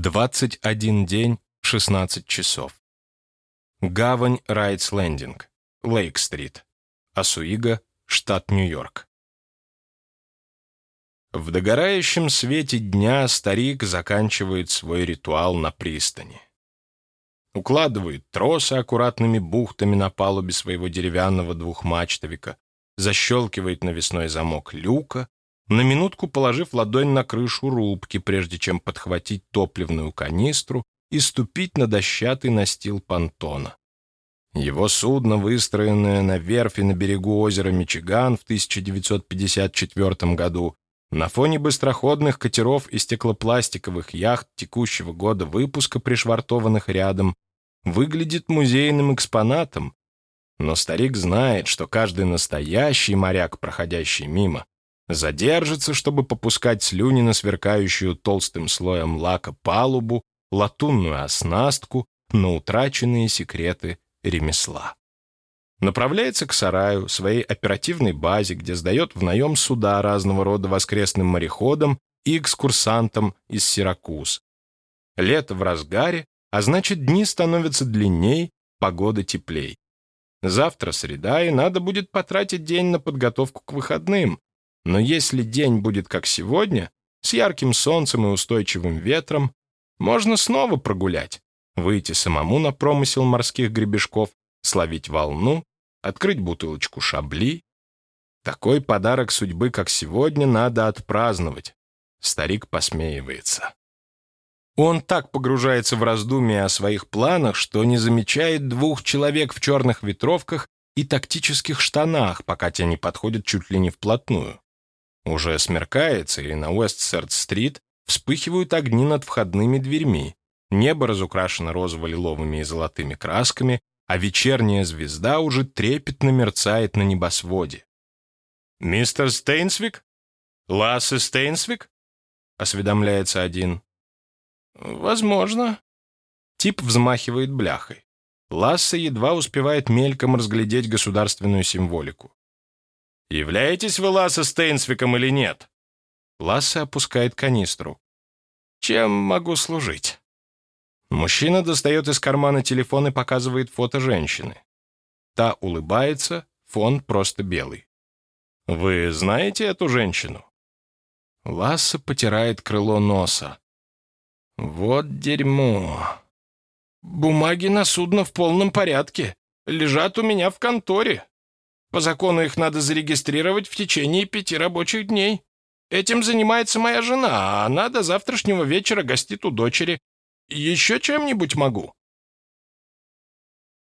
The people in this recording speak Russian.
21 день, 16 часов. Гавань Райтс Лендинг, Лейк-стрит, Асуига, штат Нью-Йорк. В догорающем свете дня старик заканчивает свой ритуал на пристани. Укладывает тросы аккуратными бухтами на палубе своего деревянного двухмачтовика, защелкивает навесной замок люка, на минутку положив ладонь на крышу рубки, прежде чем подхватить топливную канистру и ступить на дощатый настил понтона. Его судно, выстроенное на верфи на берегу озера Мичиган в 1954 году, на фоне быстроходных катеров и стеклопластиковых яхт текущего года выпуска, пришвартованных рядом, выглядит музейным экспонатом, но старик знает, что каждый настоящий моряк, проходящий мимо, задержится, чтобы попускать слюни на сверкающую толстым слоем лака палубу, латунную оснастку, на утраченные секреты ремесла. Направляется к сараю, своей оперативной базе, где сдает в наем суда разного рода воскресным мореходам и экскурсантам из Сиракуз. Лето в разгаре, а значит, дни становятся длинней, погода теплей. Завтра среда, и надо будет потратить день на подготовку к выходным. Но если день будет как сегодня, с ярким солнцем и устойчивым ветром, можно снова прогулять, выйти самому на промысел морских гребешков, словить волну, открыть бутылочку шабли. Такой подарок судьбы, как сегодня, надо отпраздновать. Старик посмеивается. Он так погружается в раздумья о своих планах, что не замечает двух человек в черных ветровках и тактических штанах, пока те не подходят чуть ли не вплотную. Уже смеркается, и на Уэст-Серд-стрит вспыхивают огни над входными дверьми. Небо разукрашено розово-лиловыми и золотыми красками, а вечерняя звезда уже трепетно мерцает на небосводе. «Мистер Стейнсвик? Лассе Стейнсвик?» — осведомляется один. «Возможно». Тип взмахивает бляхой. Лассе едва успевает мельком разглядеть государственную символику. «Являетесь вы Лассе Стейнсвиком или нет?» Лассе опускает канистру. «Чем могу служить?» Мужчина достает из кармана телефон и показывает фото женщины. Та улыбается, фон просто белый. «Вы знаете эту женщину?» Лассе потирает крыло носа. «Вот дерьмо. Бумаги на судно в полном порядке. Лежат у меня в конторе. По закону их надо зарегистрировать в течение пяти рабочих дней. Этим занимается моя жена, а она до завтрашнего вечера гостит у дочери. Еще чем-нибудь могу?»